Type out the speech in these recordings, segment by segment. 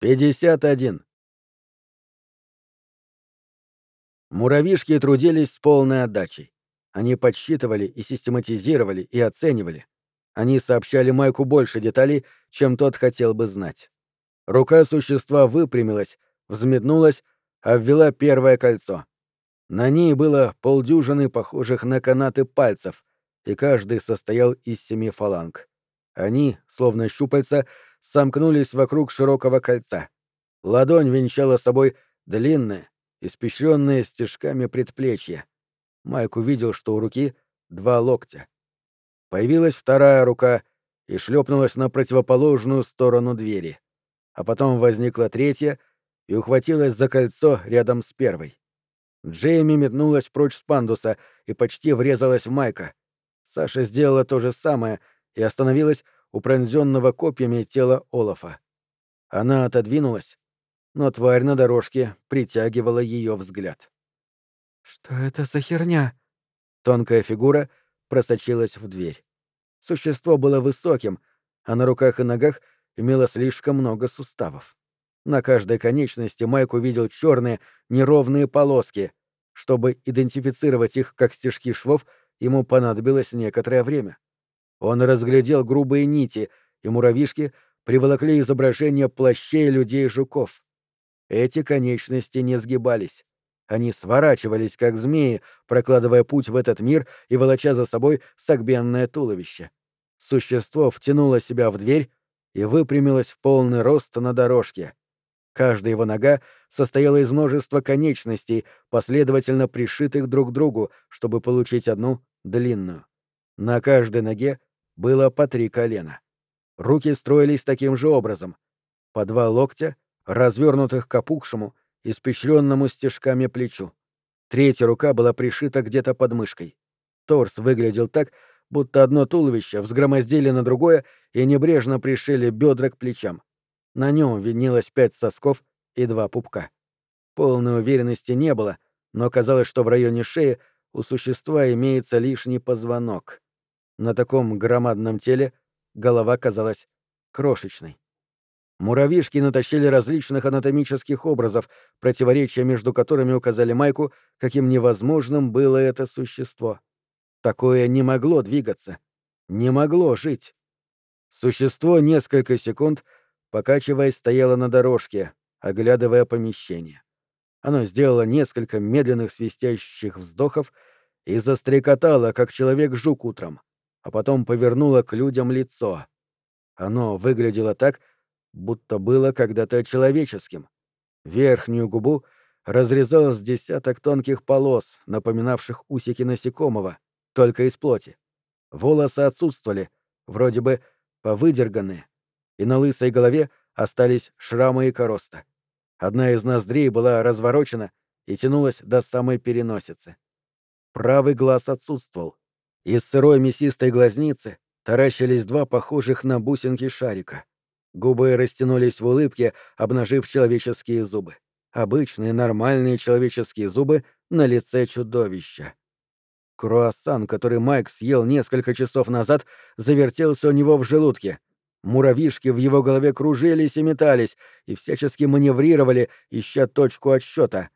Пятьдесят один. Муравишки трудились с полной отдачей. Они подсчитывали и систематизировали и оценивали. Они сообщали Майку больше деталей, чем тот хотел бы знать. Рука существа выпрямилась, взметнулась, обвела первое кольцо. На ней было полдюжины похожих на канаты пальцев, и каждый состоял из семи фаланг. Они, словно щупальца, сомкнулись вокруг широкого кольца. Ладонь венчала собой длинное, испещренное стежками предплечье. Майк увидел, что у руки два локтя. Появилась вторая рука и шлепнулась на противоположную сторону двери. А потом возникла третья и ухватилась за кольцо рядом с первой. Джейми метнулась прочь с пандуса и почти врезалась в Майка. Саша сделала то же самое и остановилась у пронзенного копьями тела Олафа. Она отодвинулась, но тварь на дорожке притягивала ее взгляд. «Что это за херня?» Тонкая фигура просочилась в дверь. Существо было высоким, а на руках и ногах имело слишком много суставов. На каждой конечности Майк увидел черные неровные полоски. Чтобы идентифицировать их как стежки швов, ему понадобилось некоторое время. Он разглядел грубые нити, и муравьишки приволокли изображения плащей людей-жуков. Эти конечности не сгибались. Они сворачивались, как змеи, прокладывая путь в этот мир и волоча за собой согбенное туловище. Существо втянуло себя в дверь и выпрямилось в полный рост на дорожке. Каждая его нога состояла из множества конечностей, последовательно пришитых друг к другу, чтобы получить одну длинную. На каждой ноге было по три колена. Руки строились таким же образом. По два локтя, развернутых к опухшему, испещренному стежками плечу. Третья рука была пришита где-то под мышкой. Торс выглядел так, будто одно туловище взгромоздили на другое и небрежно пришили бедра к плечам. На нем виднелось пять сосков и два пупка. Полной уверенности не было, но казалось, что в районе шеи у существа имеется лишний позвонок. На таком громадном теле голова казалась крошечной. Муравьишки натащили различных анатомических образов, противоречия между которыми указали Майку, каким невозможным было это существо. Такое не могло двигаться, не могло жить. Существо несколько секунд покачиваясь, стояло на дорожке, оглядывая помещение. Оно сделало несколько медленных свистящих вздохов и застрекотало, как человек-жук утром, а потом повернуло к людям лицо. Оно выглядело так, будто было когда-то человеческим. Верхнюю губу разрезал с десяток тонких полос, напоминавших усики насекомого, только из плоти. Волосы отсутствовали, вроде бы повыдерганные, и на лысой голове остались шрамы и короста. Одна из ноздрей была разворочена и тянулась до самой переносицы. Правый глаз отсутствовал. Из сырой мясистой глазницы таращились два похожих на бусинки шарика. Губы растянулись в улыбке, обнажив человеческие зубы. Обычные нормальные человеческие зубы на лице чудовища. Круассан, который Майк съел несколько часов назад, завертелся у него в желудке — Муравьишки в его голове кружились и метались, и всячески маневрировали, ища точку отсчета.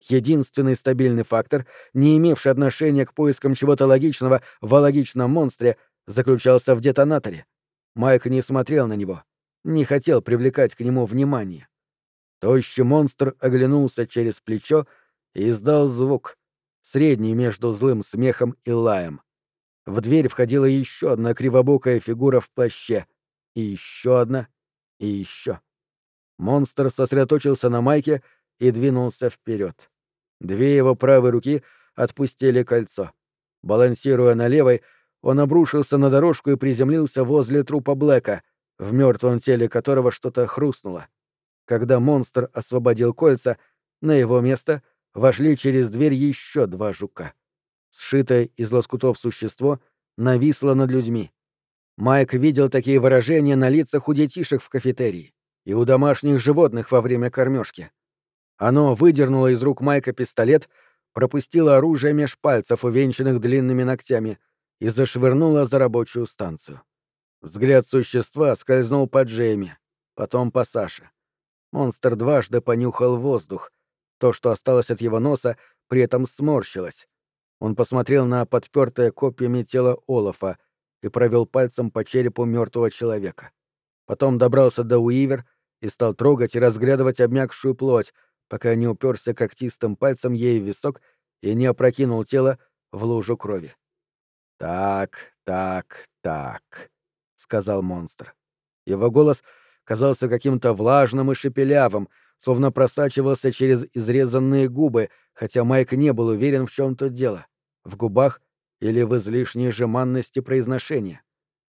Единственный стабильный фактор, не имевший отношения к поискам чего-то логичного в алогичном монстре, заключался в детонаторе. Майк не смотрел на него, не хотел привлекать к нему внимание. Тощий монстр оглянулся через плечо и издал звук, средний между злым смехом и лаем. В дверь входила еще одна кривобокая фигура в плаще — и еще одна, и еще. Монстр сосредоточился на майке и двинулся вперед. Две его правой руки отпустили кольцо. Балансируя на левой, он обрушился на дорожку и приземлился возле трупа Блэка, в мертвом теле которого что-то хрустнуло. Когда монстр освободил кольца, на его место вошли через дверь еще два жука. Сшитое из лоскутов существо нависло над людьми. Майк видел такие выражения на лицах у детишек в кафетерии и у домашних животных во время кормежки. Оно выдернуло из рук Майка пистолет, пропустило оружие меж пальцев, увенчанных длинными ногтями, и зашвырнуло за рабочую станцию. Взгляд существа скользнул по Джейми, потом по Саше. Монстр дважды понюхал воздух. То, что осталось от его носа, при этом сморщилось. Он посмотрел на подпертое копьями тело Олафа и провел пальцем по черепу мертвого человека. Потом добрался до Уивер и стал трогать и разглядывать обмякшую плоть, пока не уперся когтистым пальцем ей в висок и не опрокинул тело в лужу крови. «Так, так, так», — сказал монстр. Его голос казался каким-то влажным и шепелявым, словно просачивался через изрезанные губы, хотя Майк не был уверен, в чем тут дело — в губах или в излишней жеманности произношения,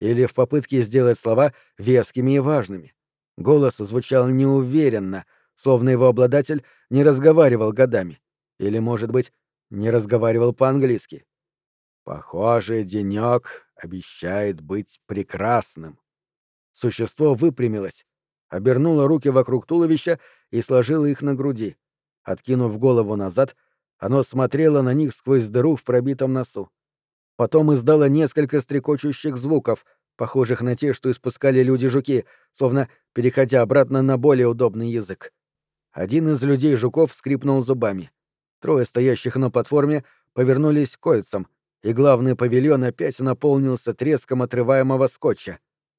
или в попытке сделать слова вескими и важными. Голос звучал неуверенно, словно его обладатель не разговаривал годами, или, может быть, не разговаривал по-английски. «Похоже, денёк обещает быть прекрасным». Существо выпрямилось, обернуло руки вокруг туловища и сложило их на груди. Откинув голову назад, оно смотрело на них сквозь дыру в пробитом носу. Потом издало несколько стрекочущих звуков, похожих на те, что испускали люди-жуки, словно переходя обратно на более удобный язык. Один из людей-жуков скрипнул зубами. Трое стоящих на платформе повернулись кольцам, и главный павильон опять наполнился треском отрываемого скотча.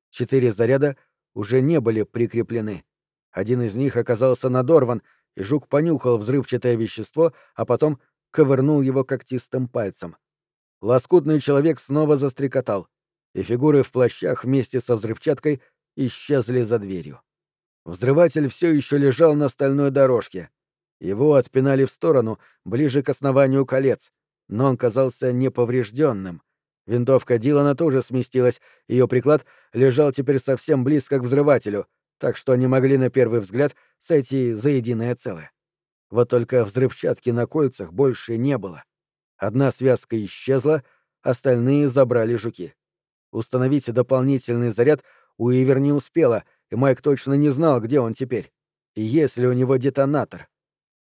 Четыре заряда уже не были прикреплены. Один из них оказался надорван, и жук понюхал взрывчатое вещество, а потом ковырнул его когтистым пальцем. Лоскутный человек снова застрекотал, и фигуры в плащах вместе со взрывчаткой исчезли за дверью. Взрыватель все еще лежал на стальной дорожке. Его отпинали в сторону, ближе к основанию колец, но он казался неповрежденным. Винтовка Дилана тоже сместилась, ее приклад лежал теперь совсем близко к взрывателю, так что они могли на первый взгляд сойти за единое целое. Вот только взрывчатки на кольцах больше не было. Одна связка исчезла, остальные забрали жуки. Установить дополнительный заряд Уивер не успела, и Майк точно не знал, где он теперь. И есть ли у него детонатор.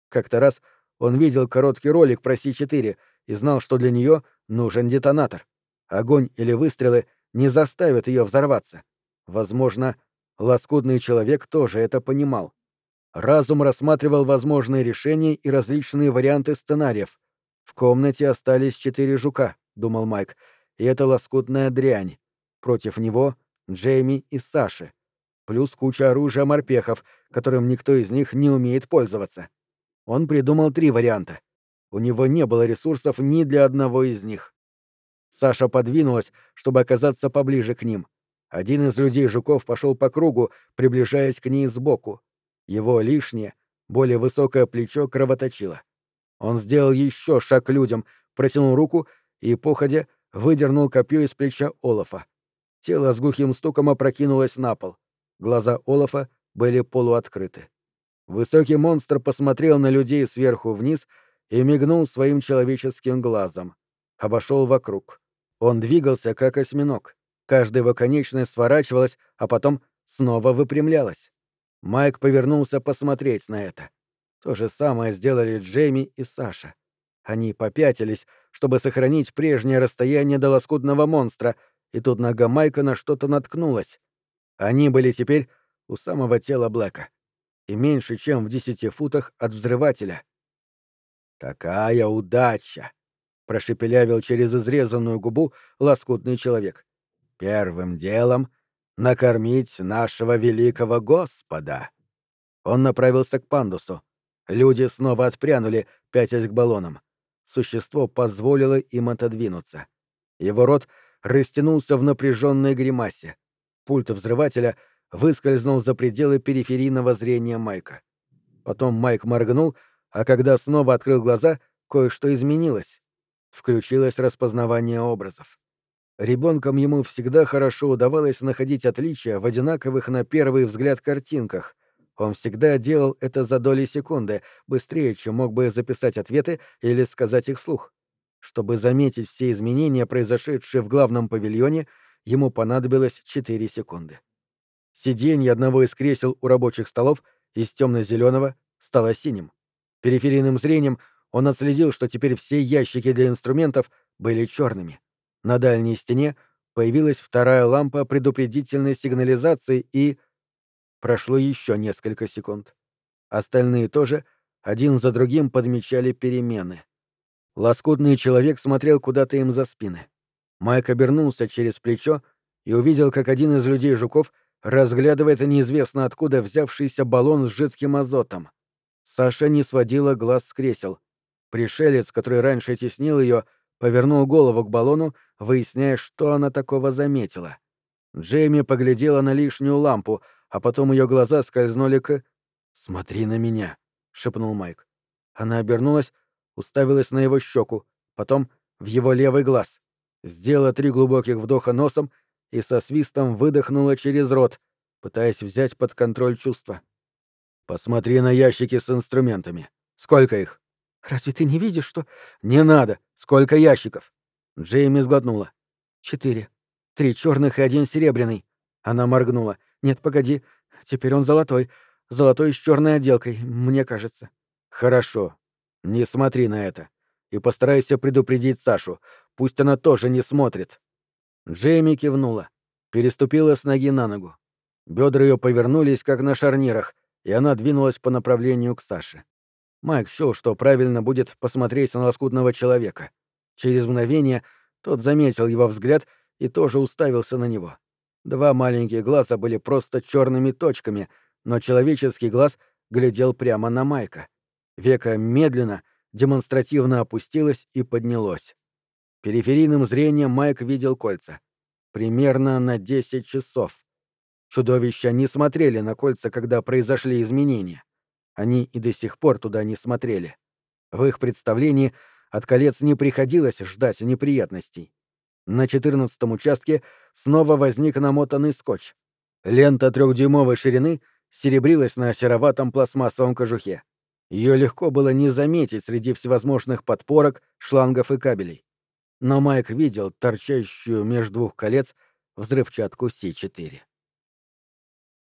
Как-то раз он видел короткий ролик про Си-4 и знал, что для нее нужен детонатор. Огонь или выстрелы не заставят ее взорваться. Возможно, лоскутный человек тоже это понимал. Разум рассматривал возможные решения и различные варианты сценариев. В комнате остались четыре жука, думал Майк, и это лоскутная дрянь. Против него Джейми и Саши. Плюс куча оружия морпехов, которым никто из них не умеет пользоваться. Он придумал три варианта. У него не было ресурсов ни для одного из них. Саша подвинулась, чтобы оказаться поближе к ним. Один из людей-жуков пошел по кругу, приближаясь к ней сбоку. Его лишнее, более высокое плечо кровоточило. Он сделал еще шаг к людям, протянул руку и, походя, выдернул копье из плеча Олафа. Тело с глухим стуком опрокинулось на пол. Глаза Олафа были полуоткрыты. Высокий монстр посмотрел на людей сверху вниз и мигнул своим человеческим глазом. Обошел вокруг. Он двигался, как осьминог. Каждая его конечность сворачивалась, а потом снова выпрямлялась. Майк повернулся посмотреть на это. То же самое сделали Джейми и Саша. Они попятились, чтобы сохранить прежнее расстояние до лоскутного монстра, и тут нога Майка на что-то наткнулась. Они были теперь у самого тела Блэка и меньше, чем в десяти футах от взрывателя. «Такая удача!» — прошепелявил через изрезанную губу лоскутный человек. «Первым делом накормить нашего великого Господа!» Он направился к пандусу. Люди снова отпрянули, пятясь к баллонам. Существо позволило им отодвинуться. Его рот растянулся в напряженной гримасе. Пульт взрывателя выскользнул за пределы периферийного зрения Майка. Потом Майк моргнул, а когда снова открыл глаза, кое-что изменилось. Включилось распознавание образов. Ребенком ему всегда хорошо удавалось находить отличия в одинаковых на первый взгляд картинках. Он всегда делал это за доли секунды, быстрее, чем мог бы записать ответы или сказать их вслух. Чтобы заметить все изменения, произошедшие в главном павильоне, ему понадобилось 4 секунды. Сиденье одного из кресел у рабочих столов из темно-зеленого стало синим. Периферийным зрением он отследил, что теперь все ящики для инструментов были черными. На дальней стене появилась вторая лампа предупредительной сигнализации и... Прошло еще несколько секунд. Остальные тоже один за другим подмечали перемены. Лоскутный человек смотрел куда-то им за спины. Майк обернулся через плечо и увидел, как один из людей-жуков разглядывает неизвестно откуда взявшийся баллон с жидким азотом. Саша не сводила глаз с кресел. Пришелец, который раньше теснил ее, повернул голову к баллону, выясняя, что она такого заметила. Джейми поглядела на лишнюю лампу, а потом ее глаза скользнули к... «Смотри на меня», — шепнул Майк. Она обернулась, уставилась на его щеку, потом в его левый глаз, сделала три глубоких вдоха носом и со свистом выдохнула через рот, пытаясь взять под контроль чувства. «Посмотри на ящики с инструментами. Сколько их?» «Разве ты не видишь, что...» «Не надо! Сколько ящиков?» Джейми сглотнула. «Четыре. Три черных и один серебряный». Она моргнула. «Нет, погоди. Теперь он золотой. Золотой с черной отделкой, мне кажется». «Хорошо. Не смотри на это. И постарайся предупредить Сашу. Пусть она тоже не смотрит». Джейми кивнула. Переступила с ноги на ногу. Бедра ее повернулись, как на шарнирах, и она двинулась по направлению к Саше. Майк счёл, что правильно будет посмотреть на лоскутного человека. Через мгновение тот заметил его взгляд и тоже уставился на него. Два маленьких глаза были просто черными точками, но человеческий глаз глядел прямо на Майка. Века медленно, демонстративно опустилось и поднялось. Периферийным зрением Майк видел кольца. Примерно на 10 часов. Чудовища не смотрели на кольца, когда произошли изменения. Они и до сих пор туда не смотрели. В их представлении от колец не приходилось ждать неприятностей. На четырнадцатом участке снова возник намотанный скотч. Лента трехдюймовой ширины серебрилась на сероватом пластмассовом кожухе. Ее легко было не заметить среди всевозможных подпорок, шлангов и кабелей. Но Майк видел торчащую между двух колец взрывчатку С-4.